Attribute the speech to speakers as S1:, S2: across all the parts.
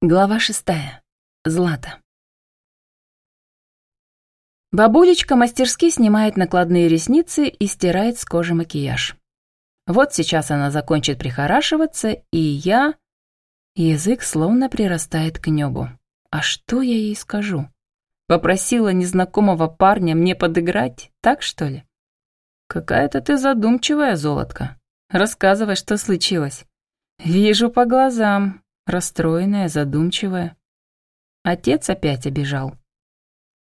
S1: Глава шестая. Злата. Бабулечка мастерски снимает накладные ресницы и стирает с кожи макияж. Вот сейчас она закончит прихорашиваться, и я... Язык словно прирастает к небу. А что я ей скажу? Попросила незнакомого парня мне подыграть, так что ли? Какая-то ты задумчивая, золотка. Рассказывай, что случилось. Вижу по глазам, расстроенная, задумчивая. Отец опять обижал.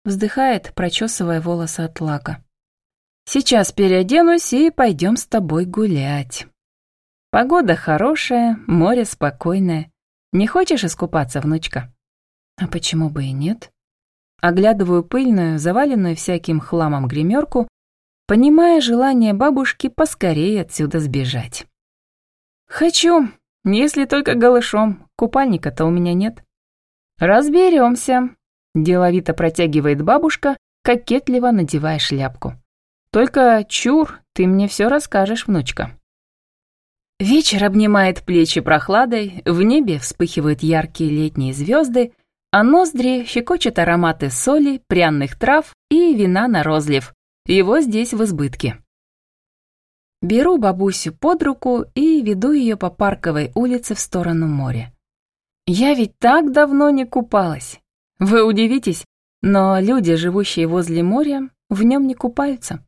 S1: Вздыхает, прочесывая волосы от лака. «Сейчас переоденусь и пойдем с тобой гулять. Погода хорошая, море спокойное. Не хочешь искупаться, внучка?» «А почему бы и нет?» Оглядываю пыльную, заваленную всяким хламом гримерку, понимая желание бабушки поскорее отсюда сбежать. «Хочу, если только голышом, купальника-то у меня нет. Разберемся. Деловито протягивает бабушка, кокетливо надевая шляпку. Только чур, ты мне все расскажешь, внучка. Вечер обнимает плечи прохладой, в небе вспыхивают яркие летние звезды, а ноздри щекочут ароматы соли, пряных трав и вина на розлив. Его здесь в избытке. Беру бабусю под руку и веду ее по парковой улице в сторону моря. Я ведь так давно не купалась. Вы удивитесь, но люди, живущие возле моря, в нем не купаются.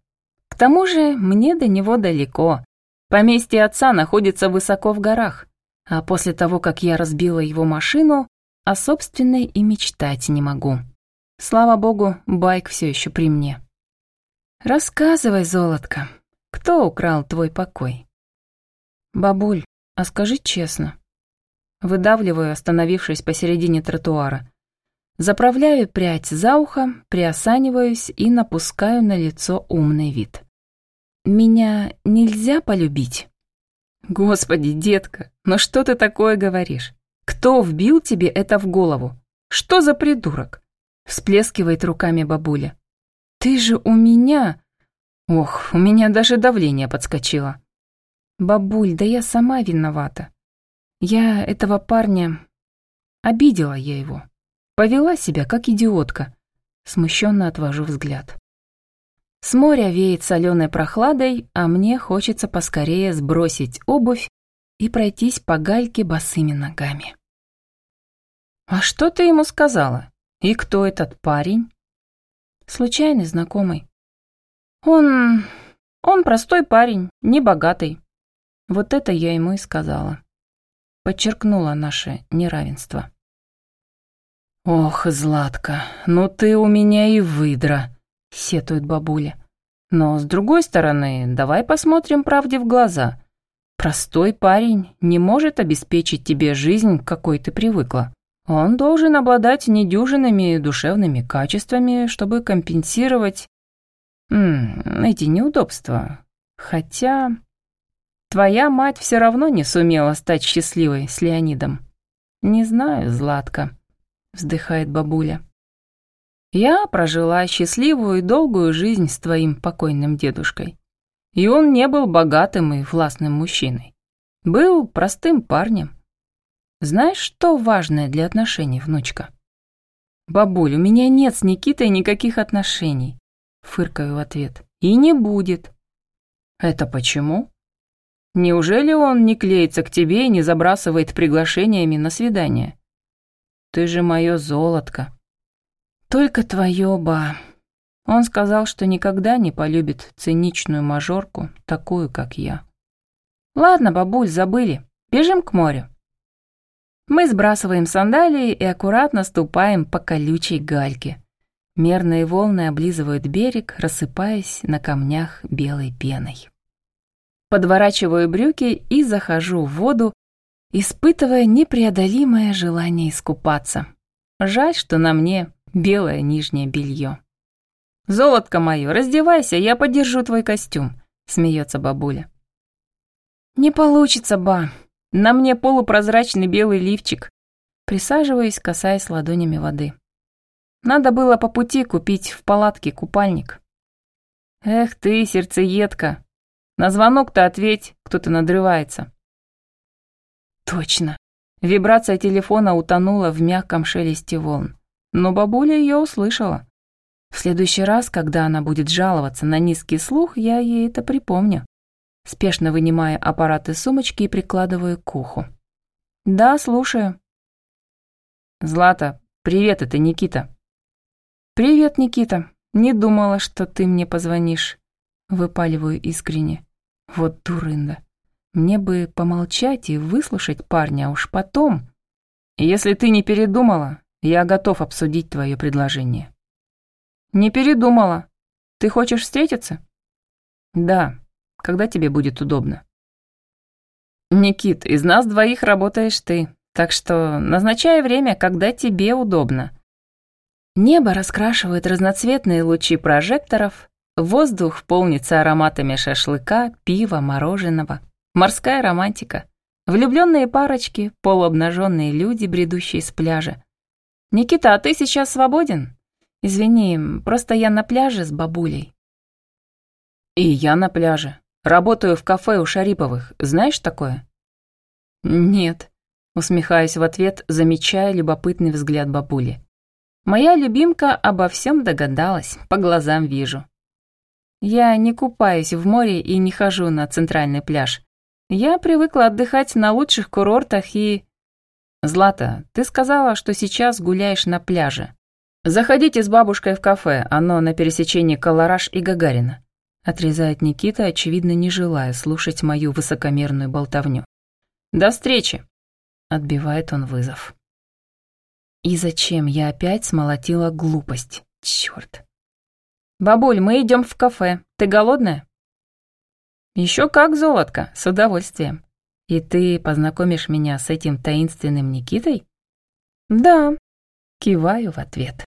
S1: К тому же мне до него далеко. Поместье отца находится высоко в горах, а после того, как я разбила его машину, о собственной и мечтать не могу. Слава богу, байк все еще при мне. «Рассказывай, золотко», кто украл твой покой? Бабуль, а скажи честно. Выдавливаю, остановившись посередине тротуара. Заправляю прядь за ухо, приосаниваюсь и напускаю на лицо умный вид. Меня нельзя полюбить? Господи, детка, ну что ты такое говоришь? Кто вбил тебе это в голову? Что за придурок? Всплескивает руками бабуля. Ты же у меня... Ох, у меня даже давление подскочило. Бабуль, да я сама виновата. Я этого парня... Обидела я его. Повела себя как идиотка. Смущенно отвожу взгляд. С моря веет соленой прохладой, а мне хочется поскорее сбросить обувь и пройтись по гальке босыми ногами. «А что ты ему сказала? И кто этот парень?» «Случайный знакомый. Он... он простой парень, не богатый. Вот это я ему и сказала. Подчеркнула наше неравенство. «Ох, Златка, ну ты у меня и выдра», — сетует бабуля. «Но с другой стороны, давай посмотрим правде в глаза. Простой парень не может обеспечить тебе жизнь, к какой ты привыкла. Он должен обладать недюжинными душевными качествами, чтобы компенсировать М эти неудобства. Хотя... Твоя мать все равно не сумела стать счастливой с Леонидом. Не знаю, Златка, вздыхает бабуля. Я прожила счастливую и долгую жизнь с твоим покойным дедушкой. И он не был богатым и властным мужчиной. Был простым парнем. Знаешь, что важное для отношений, внучка? Бабуль, у меня нет с Никитой никаких отношений. Фыркаю в ответ. И не будет. Это почему? Неужели он не клеится к тебе и не забрасывает приглашениями на свидание? Ты же мое золотко. Только твое, ба. Он сказал, что никогда не полюбит циничную мажорку, такую, как я. Ладно, бабуль, забыли. Бежим к морю. Мы сбрасываем сандалии и аккуратно ступаем по колючей гальке. Мерные волны облизывают берег, рассыпаясь на камнях белой пеной. Подворачиваю брюки и захожу в воду, испытывая непреодолимое желание искупаться. Жаль, что на мне белое нижнее белье. «Золотко мое, раздевайся, я подержу твой костюм», — смеется бабуля. «Не получится, ба. На мне полупрозрачный белый лифчик». Присаживаюсь, касаясь ладонями воды. Надо было по пути купить в палатке купальник. Эх ты, сердцеедка. На звонок-то ответь, кто-то надрывается. Точно. Вибрация телефона утонула в мягком шелесте волн. Но бабуля ее услышала. В следующий раз, когда она будет жаловаться на низкий слух, я ей это припомню. Спешно вынимая аппарат из сумочки и прикладываю к уху. «Да, слушаю». «Злата, привет, это Никита». «Привет, Никита. Не думала, что ты мне позвонишь». Выпаливаю искренне. Вот дурында. Мне бы помолчать и выслушать парня, а уж потом... Если ты не передумала, я готов обсудить твое предложение. Не передумала. Ты хочешь встретиться? Да. Когда тебе будет удобно? Никит, из нас двоих работаешь ты, так что назначай время, когда тебе удобно. Небо раскрашивает разноцветные лучи прожекторов, воздух полнится ароматами шашлыка, пива, мороженого. Морская романтика. Влюбленные парочки, полуобнаженные люди, бредущие с пляжа. «Никита, а ты сейчас свободен?» «Извини, просто я на пляже с бабулей». «И я на пляже. Работаю в кафе у Шариповых. Знаешь такое?» «Нет», — усмехаюсь в ответ, замечая любопытный взгляд бабули. Моя любимка обо всем догадалась, по глазам вижу. Я не купаюсь в море и не хожу на центральный пляж. Я привыкла отдыхать на лучших курортах и... Злата, ты сказала, что сейчас гуляешь на пляже. Заходите с бабушкой в кафе, оно на пересечении Колораж и Гагарина. Отрезает Никита, очевидно, не желая слушать мою высокомерную болтовню. До встречи! Отбивает он вызов. И зачем я опять смолотила глупость? Чёрт. «Бабуль, мы идем в кафе. Ты голодная?» Еще как, золотко, с удовольствием. И ты познакомишь меня с этим таинственным Никитой?» «Да», — киваю в ответ.